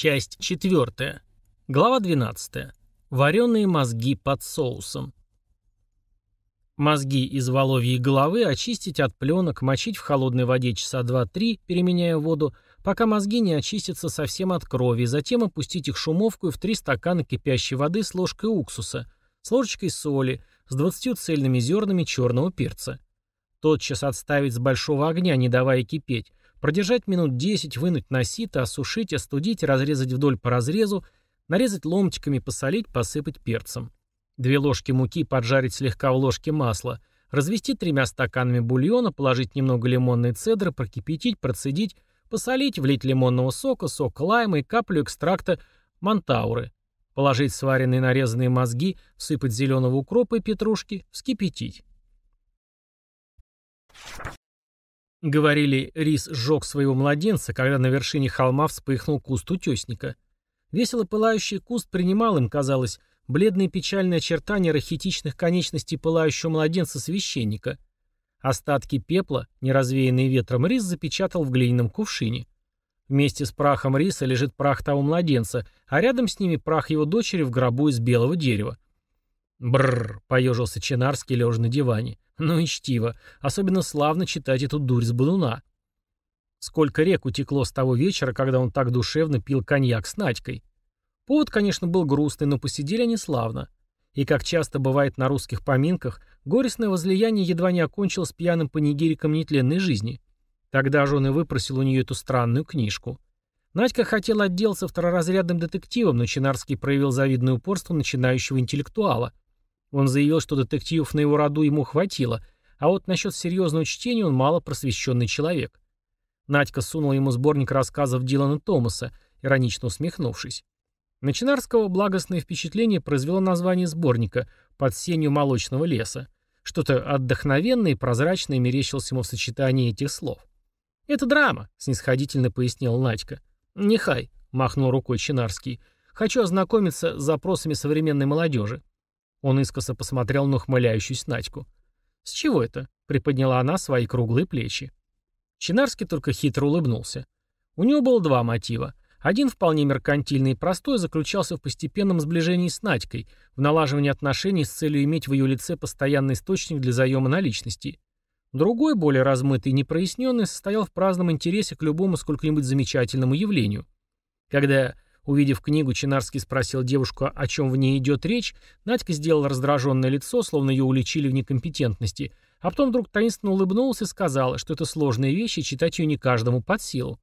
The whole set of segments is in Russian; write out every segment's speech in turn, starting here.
Часть 4. Глава 12. Вареные мозги под соусом. Мозги из воловьей головы очистить от пленок, мочить в холодной воде часа 2-3, переменяя воду, пока мозги не очистятся совсем от крови, затем опустить их шумовку в 3 стакана кипящей воды с ложкой уксуса, с ложечкой соли, с 20 цельными зернами черного перца. Тотчас отставить с большого огня, не давая кипеть, Продержать минут 10, вынуть на сито, осушить, остудить, разрезать вдоль по разрезу, нарезать ломтиками, посолить, посыпать перцем. Две ложки муки поджарить слегка в ложке масла, развести тремя стаканами бульона, положить немного лимонной цедры, прокипятить, процедить, посолить, влить лимонного сока, сок лайма и каплю экстракта монтауры. Положить сваренные нарезанные мозги, всыпать зеленого укропа и петрушки, вскипятить. Говорили, рис сжег своего младенца, когда на вершине холма вспыхнул куст утесника. Весело пылающий куст принимал им, казалось, бледные печальные очертания рахитичных конечностей пылающего младенца священника. Остатки пепла, не развеянные ветром рис, запечатал в глиняном кувшине. Вместе с прахом риса лежит прах того младенца, а рядом с ними прах его дочери в гробу из белого дерева. Бррр, поежился Чинарский, лежа на диване. Ну и чтиво. Особенно славно читать эту дурь с балуна. Сколько рек утекло с того вечера, когда он так душевно пил коньяк с Надькой. Повод, конечно, был грустный, но посидели они славно. И, как часто бывает на русских поминках, горестное возлияние едва не окончилось пьяным панигириком нетленной жизни. Тогда же он и выпросил у нее эту странную книжку. Надька хотела отделаться второразрядным детективом, но Чинарский проявил завидное упорство начинающего интеллектуала – он заявил, что детективов на его роду ему хватило, а вот насчет серьезного чтения он мало просвещенный человек. Надька сунула ему сборник рассказов Дилана Томаса, иронично усмехнувшись. Начинарского благостное впечатление произвело название сборника «Под сенью молочного леса». Что-то отдохновенное и прозрачное мерещилось ему в сочетании этих слов. «Это драма», — снисходительно пояснил Надька. «Нехай», — махнул рукой Чинарский. «Хочу ознакомиться с запросами современной молодежи. Он искоса посмотрел на ухмыляющуюся Надьку. «С чего это?» — приподняла она свои круглые плечи. Чинарский только хитро улыбнулся. У него было два мотива. Один, вполне меркантильный и простой, заключался в постепенном сближении с Надькой, в налаживании отношений с целью иметь в ее лице постоянный источник для заема наличности. Другой, более размытый и непроясненный, состоял в праздном интересе к любому сколько-нибудь замечательному явлению. Когда Увидев книгу, Чинарский спросил девушку, о чем в ней идет речь. Надька сделала раздраженное лицо, словно ее уличили в некомпетентности, а потом вдруг таинственно улыбнулась и сказала, что это сложные вещи, читать ее не каждому под силу.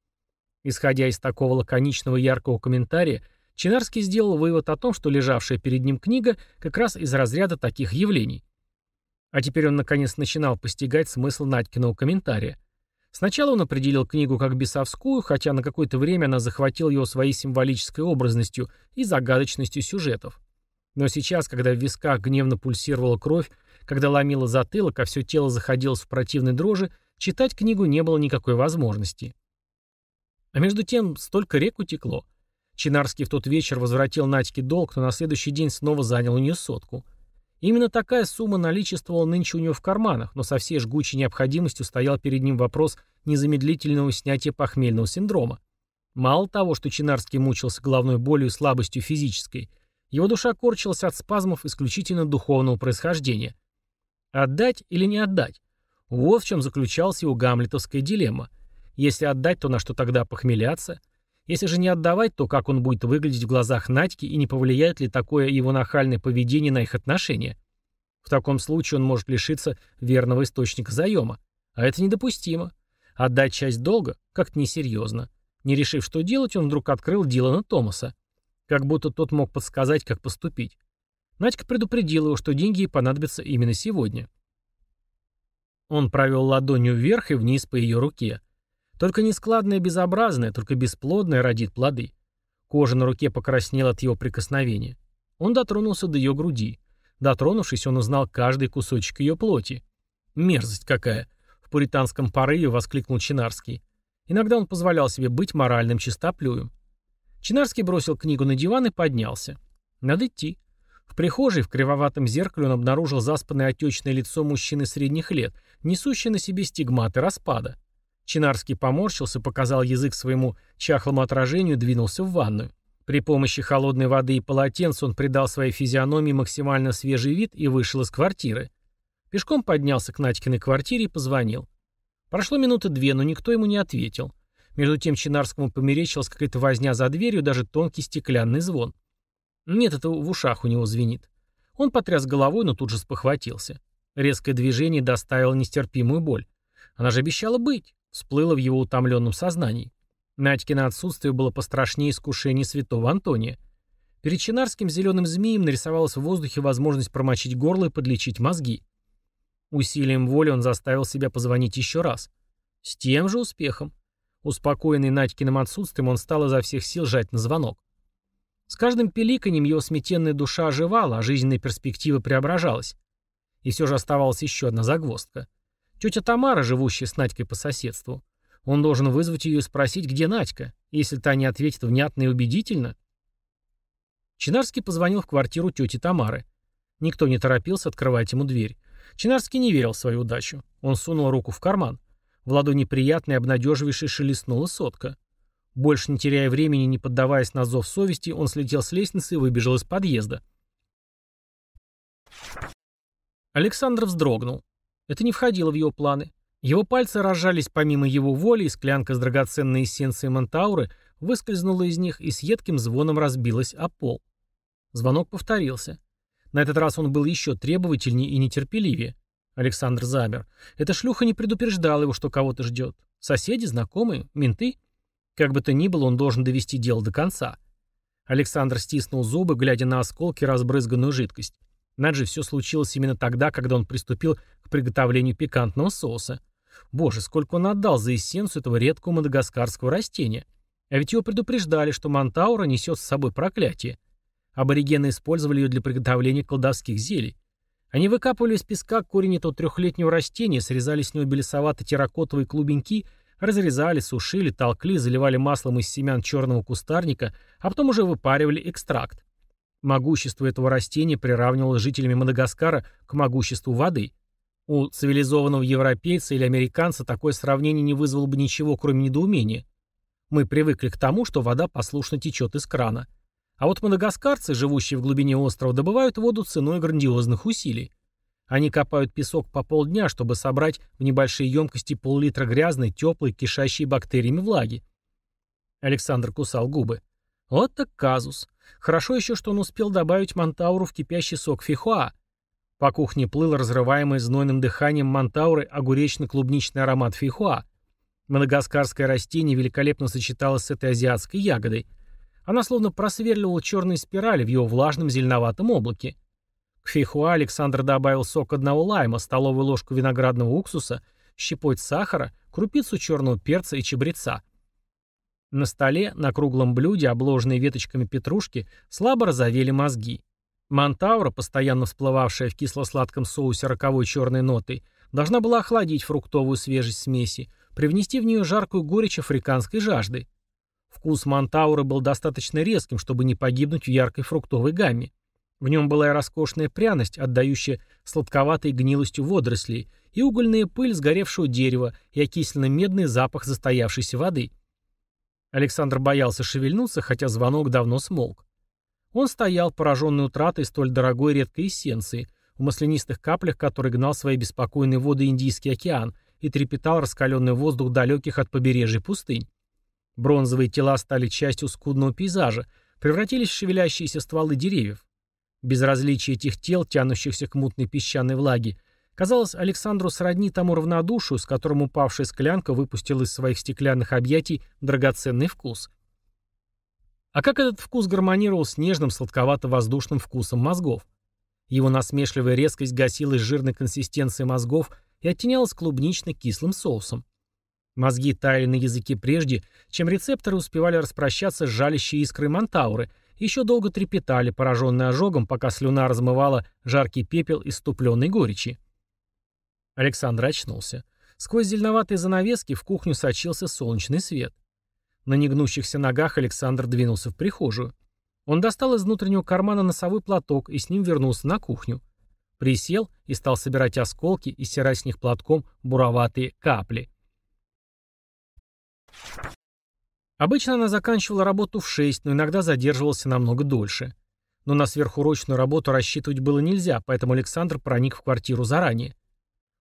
Исходя из такого лаконичного яркого комментария, Чинарский сделал вывод о том, что лежавшая перед ним книга как раз из разряда таких явлений. А теперь он наконец начинал постигать смысл Надькиного комментария. Сначала он определил книгу как бесовскую, хотя на какое-то время она захватила его своей символической образностью и загадочностью сюжетов. Но сейчас, когда в висках гневно пульсировала кровь, когда ломило затылок, а все тело заходилось в противной дрожи, читать книгу не было никакой возможности. А между тем столько рек утекло. Чинарский в тот вечер возвратил Надьке долг, но на следующий день снова занял у нее сотку. Именно такая сумма наличествовала нынче у него в карманах, но со всей жгучей необходимостью стоял перед ним вопрос незамедлительного снятия похмельного синдрома. Мало того, что Чинарский мучился головной болью и слабостью физической, его душа корчилась от спазмов исключительно духовного происхождения. Отдать или не отдать? Вот в чем заключалась его гамлетовская дилемма. Если отдать, то на что тогда похмеляться – если же не отдавать, то как он будет выглядеть в глазах Надьки и не повлияет ли такое его нахальное поведение на их отношения? В таком случае он может лишиться верного источника заема. А это недопустимо. Отдать часть долга как-то несерьезно. Не решив, что делать, он вдруг открыл Дилана Томаса. Как будто тот мог подсказать, как поступить. Надька предупредила его, что деньги ей понадобятся именно сегодня. Он провел ладонью вверх и вниз по ее руке. Только нескладное безобразное, только бесплодное родит плоды. Кожа на руке покраснела от его прикосновения. Он дотронулся до ее груди. Дотронувшись, он узнал каждый кусочек ее плоти. «Мерзость какая!» — в пуританском порыве воскликнул Чинарский. Иногда он позволял себе быть моральным чистоплюем. Чинарский бросил книгу на диван и поднялся. «Надо идти». В прихожей в кривоватом зеркале он обнаружил заспанное отечное лицо мужчины средних лет, несущее на себе стигматы распада. Чинарский поморщился, показал язык своему чахлому отражению, двинулся в ванную. При помощи холодной воды и полотенца он придал своей физиономии максимально свежий вид и вышел из квартиры. Пешком поднялся к Надькиной квартире и позвонил. Прошло минуты две, но никто ему не ответил. Между тем Чинарскому померещилась какая-то возня за дверью, даже тонкий стеклянный звон. Нет, это в ушах у него звенит. Он потряс головой, но тут же спохватился. Резкое движение доставило нестерпимую боль. Она же обещала быть, всплыла в его утомленном сознании. Надькино отсутствие было пострашнее искушения святого Антония. Перед Чинарским зеленым змеем нарисовалась в воздухе возможность промочить горло и подлечить мозги. Усилием воли он заставил себя позвонить еще раз. С тем же успехом. Успокоенный Надькиным отсутствием, он стал изо всех сил жать на звонок. С каждым пеликаньем его сметенная душа оживала, а жизненная перспектива преображалась. И все же оставалась еще одна загвоздка. Тетя Тамара, живущая с Надькой по соседству. Он должен вызвать ее и спросить, где Надька. Если та не ответит внятно и убедительно. Чинарский позвонил в квартиру тети Тамары. Никто не торопился открывать ему дверь. Чинарский не верил в свою удачу. Он сунул руку в карман. В ладони приятно и обнадеживающе шелестнула сотка. Больше не теряя времени, не поддаваясь на зов совести, он слетел с лестницы и выбежал из подъезда. Александр вздрогнул. Это не входило в его планы. Его пальцы разжались помимо его воли, и склянка с драгоценной эссенцией Монтауры выскользнула из них и с едким звоном разбилась о пол. Звонок повторился. На этот раз он был еще требовательнее и нетерпеливее. Александр замер. Эта шлюха не предупреждала его, что кого-то ждет. Соседи, знакомые, менты? Как бы то ни было, он должен довести дело до конца. Александр стиснул зубы, глядя на осколки разбрызганную жидкость. Надо же, все случилось именно тогда, когда он приступил к приготовлению пикантного соуса. Боже, сколько он отдал за эссенцию этого редкого мадагаскарского растения. А ведь его предупреждали, что Монтаура несет с собой проклятие. Аборигены использовали ее для приготовления колдовских зелий. Они выкапывали из песка корень этого трехлетнего растения, срезали с него белесовато-терракотовые клубеньки, разрезали, сушили, толкли, заливали маслом из семян черного кустарника, а потом уже выпаривали экстракт. Могущество этого растения приравнивалось жителями Мадагаскара к могуществу воды – у цивилизованного европейца или американца такое сравнение не вызвало бы ничего, кроме недоумения. Мы привыкли к тому, что вода послушно течет из крана. А вот мадагаскарцы, живущие в глубине острова, добывают воду ценой грандиозных усилий. Они копают песок по полдня, чтобы собрать в небольшие емкости пол-литра грязной, теплой, кишащей бактериями влаги. Александр кусал губы. Вот так казус. Хорошо еще, что он успел добавить Монтауру в кипящий сок фихуа, по кухне плыл разрываемый знойным дыханием Монтауры огуречно-клубничный аромат фейхуа. Мадагаскарское растение великолепно сочеталось с этой азиатской ягодой. Она словно просверливала черные спирали в его влажном зеленоватом облаке. К фейхуа Александр добавил сок одного лайма, столовую ложку виноградного уксуса, щепоть сахара, крупицу черного перца и чабреца. На столе, на круглом блюде, обложенной веточками петрушки, слабо разовели мозги. Монтаура, постоянно всплывавшая в кисло-сладком соусе роковой черной нотой, должна была охладить фруктовую свежесть смеси, привнести в нее жаркую горечь африканской жажды. Вкус Монтауры был достаточно резким, чтобы не погибнуть в яркой фруктовой гамме. В нем была и роскошная пряность, отдающая сладковатой гнилостью водорослей, и угольная пыль сгоревшего дерева, и окисленно-медный запах застоявшейся воды. Александр боялся шевельнуться, хотя звонок давно смолк. Он стоял, пораженный утратой столь дорогой редкой эссенции, в маслянистых каплях которой гнал свои беспокойные воды Индийский океан и трепетал раскаленный воздух далеких от побережья пустынь. Бронзовые тела стали частью скудного пейзажа, превратились в шевелящиеся стволы деревьев. Безразличие этих тел, тянущихся к мутной песчаной влаге, казалось Александру сродни тому равнодушию, с которым упавшая склянка выпустила из своих стеклянных объятий драгоценный вкус. А как этот вкус гармонировал с нежным сладковато-воздушным вкусом мозгов? Его насмешливая резкость гасилась жирной консистенцией мозгов и оттенялась клубнично-кислым соусом. Мозги таяли на языке прежде, чем рецепторы успевали распрощаться с жалящей искрой Монтауры, еще долго трепетали, пораженные ожогом, пока слюна размывала жаркий пепел иступленной горечи. Александр очнулся. Сквозь зеленоватые занавески в кухню сочился солнечный свет. На негнущихся ногах Александр двинулся в прихожую. Он достал из внутреннего кармана носовой платок и с ним вернулся на кухню. Присел и стал собирать осколки и стирать с них платком буроватые капли. Обычно она заканчивала работу в 6, но иногда задерживалась намного дольше. Но на сверхурочную работу рассчитывать было нельзя, поэтому Александр проник в квартиру заранее.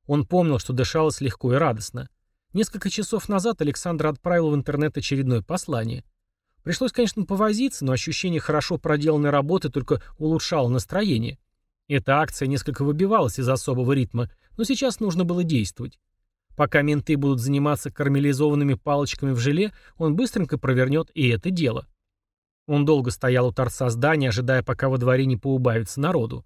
Он помнил, что дышалось легко и радостно. Несколько часов назад Александр отправил в интернет очередное послание. Пришлось, конечно, повозиться, но ощущение хорошо проделанной работы только улучшало настроение. Эта акция несколько выбивалась из особого ритма, но сейчас нужно было действовать. Пока менты будут заниматься карамелизованными палочками в желе, он быстренько провернет и это дело. Он долго стоял у торца здания, ожидая, пока во дворе не поубавится народу.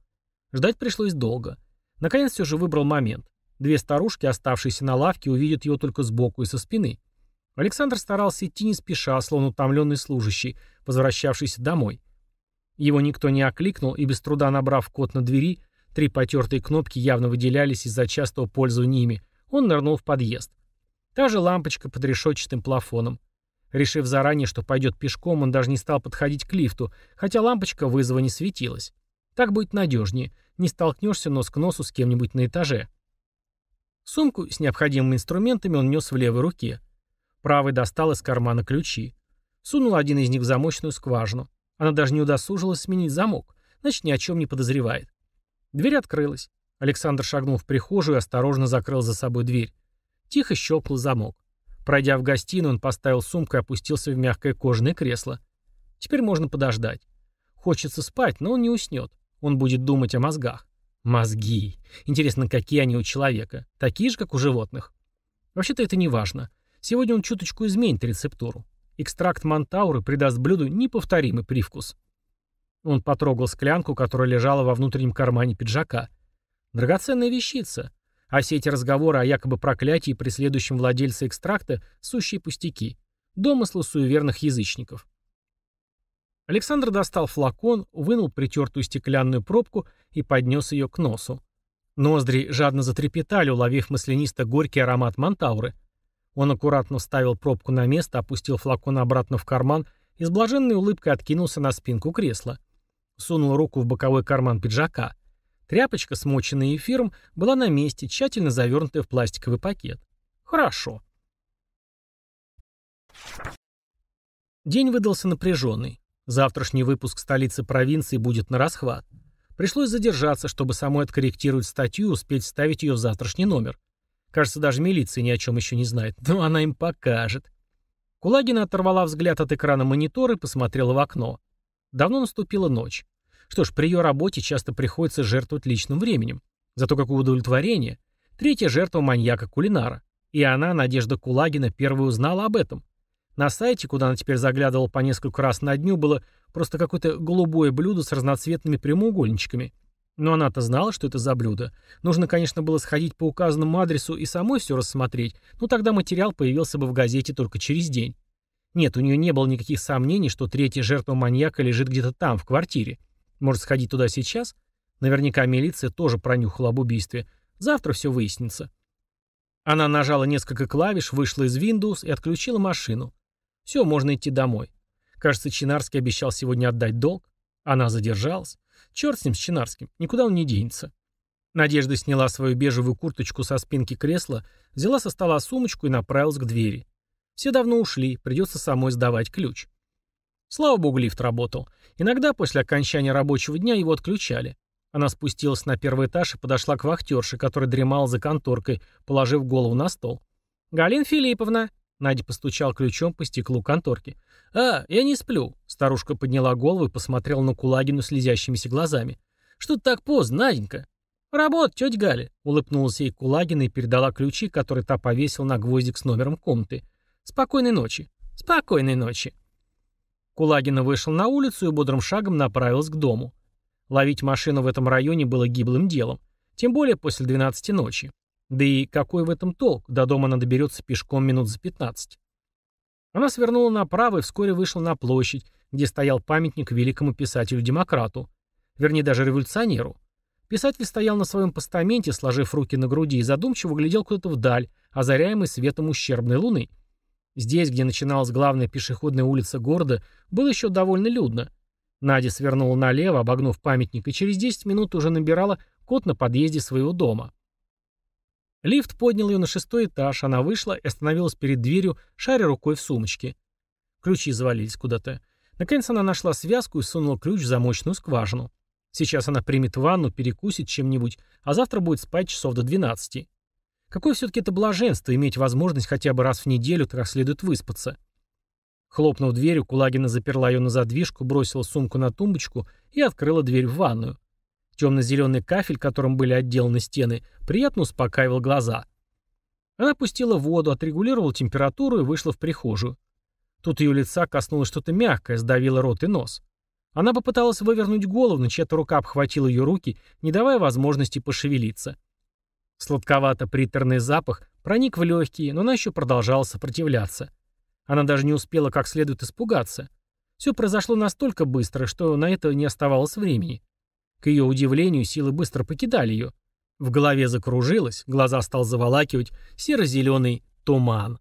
Ждать пришлось долго. Наконец все же выбрал момент. Две старушки, оставшиеся на лавке, увидят его только сбоку и со спины. Александр старался идти не спеша, словно утомленный служащий, возвращавшийся домой. Его никто не окликнул, и без труда набрав код на двери, три потертые кнопки явно выделялись из-за частого пользования ими, он нырнул в подъезд. Та же лампочка под решетчатым плафоном. Решив заранее, что пойдет пешком, он даже не стал подходить к лифту, хотя лампочка вызова не светилась. Так будет надежнее. Не столкнешься нос к носу с кем-нибудь на этаже. Сумку с необходимыми инструментами он нес в левой руке. Правый достал из кармана ключи. Сунул один из них в замочную скважину. Она даже не удосужилась сменить замок, значит, ни о чем не подозревает. Дверь открылась. Александр шагнул в прихожую и осторожно закрыл за собой дверь. Тихо щелкнул замок. Пройдя в гостиную, он поставил сумку и опустился в мягкое кожаное кресло. Теперь можно подождать. Хочется спать, но он не уснет. Он будет думать о мозгах. Мозги. Интересно, какие они у человека? Такие же, как у животных? Вообще-то это не важно. Сегодня он чуточку изменит рецептуру. Экстракт Монтауры придаст блюду неповторимый привкус. Он потрогал склянку, которая лежала во внутреннем кармане пиджака. Драгоценная вещица. А все эти разговоры о якобы проклятии преследующем владельца экстракта – сущие пустяки. Домыслы суеверных язычников. Александр достал флакон, вынул притертую стеклянную пробку и поднес ее к носу. Ноздри жадно затрепетали, уловив маслянисто горький аромат Монтауры. Он аккуратно вставил пробку на место, опустил флакон обратно в карман и с блаженной улыбкой откинулся на спинку кресла. Сунул руку в боковой карман пиджака. Тряпочка, смоченная эфиром, была на месте, тщательно завернутая в пластиковый пакет. Хорошо. День выдался напряженный. Завтрашний выпуск столицы провинции будет на расхват. Пришлось задержаться, чтобы самой откорректировать статью и успеть вставить ее в завтрашний номер. Кажется, даже милиция ни о чем еще не знает, но она им покажет. Кулагина оторвала взгляд от экрана монитора и посмотрела в окно. Давно наступила ночь. Что ж, при ее работе часто приходится жертвовать личным временем. Зато какое удовлетворение. Третья жертва маньяка-кулинара. И она, Надежда Кулагина, первой узнала об этом. На сайте, куда она теперь заглядывала по несколько раз на дню, было просто какое-то голубое блюдо с разноцветными прямоугольничками. Но она-то знала, что это за блюдо. Нужно, конечно, было сходить по указанному адресу и самой все рассмотреть, но тогда материал появился бы в газете только через день. Нет, у нее не было никаких сомнений, что третья жертва маньяка лежит где-то там, в квартире. Может, сходить туда сейчас? Наверняка милиция тоже пронюхала об убийстве. Завтра все выяснится. Она нажала несколько клавиш, вышла из Windows и отключила машину. Все, можно идти домой. Кажется, Чинарский обещал сегодня отдать долг. Она задержалась. Черт с ним, с Чинарским. Никуда он не денется. Надежда сняла свою бежевую курточку со спинки кресла, взяла со стола сумочку и направилась к двери. Все давно ушли, придется самой сдавать ключ. Слава богу, лифт работал. Иногда после окончания рабочего дня его отключали. Она спустилась на первый этаж и подошла к вахтерше, которая дремала за конторкой, положив голову на стол. «Галина Филипповна!» Надя постучал ключом по стеклу конторки. «А, я не сплю». Старушка подняла голову и посмотрела на Кулагину слезящимися глазами. «Что ты так поздно, Наденька?» «Работа, тетя Галя», — улыбнулась ей Кулагина и передала ключи, которые та повесила на гвоздик с номером комнаты. «Спокойной ночи». «Спокойной ночи». Кулагина вышел на улицу и бодрым шагом направился к дому. Ловить машину в этом районе было гиблым делом, тем более после 12 ночи. Да и какой в этом толк? До дома она доберется пешком минут за 15. Она свернула направо и вскоре вышла на площадь, где стоял памятник великому писателю-демократу. Вернее, даже революционеру. Писатель стоял на своем постаменте, сложив руки на груди, и задумчиво глядел куда-то вдаль, озаряемый светом ущербной луны. Здесь, где начиналась главная пешеходная улица города, было еще довольно людно. Надя свернула налево, обогнув памятник, и через 10 минут уже набирала код на подъезде своего дома. Лифт поднял ее на шестой этаж, она вышла и остановилась перед дверью, шаря рукой в сумочке. Ключи завалились куда-то. Наконец она нашла связку и сунула ключ в замочную скважину. Сейчас она примет ванну, перекусит чем-нибудь, а завтра будет спать часов до 12. Какое все-таки это блаженство иметь возможность хотя бы раз в неделю так следует выспаться. Хлопнув дверью, Кулагина заперла ее на задвижку, бросила сумку на тумбочку и открыла дверь в ванную. Темно-зеленый кафель, которым были отделаны стены, приятно успокаивал глаза. Она пустила воду, отрегулировала температуру и вышла в прихожую. Тут ее лица коснулось что-то мягкое, сдавило рот и нос. Она попыталась вывернуть голову, но чья-то рука обхватила ее руки, не давая возможности пошевелиться. Сладковато-приторный запах проник в легкие, но она еще продолжала сопротивляться. Она даже не успела как следует испугаться. Все произошло настолько быстро, что на это не оставалось времени. К ее удивлению, силы быстро покидали ее. В голове закружилось, глаза стал заволакивать серо-зеленый туман.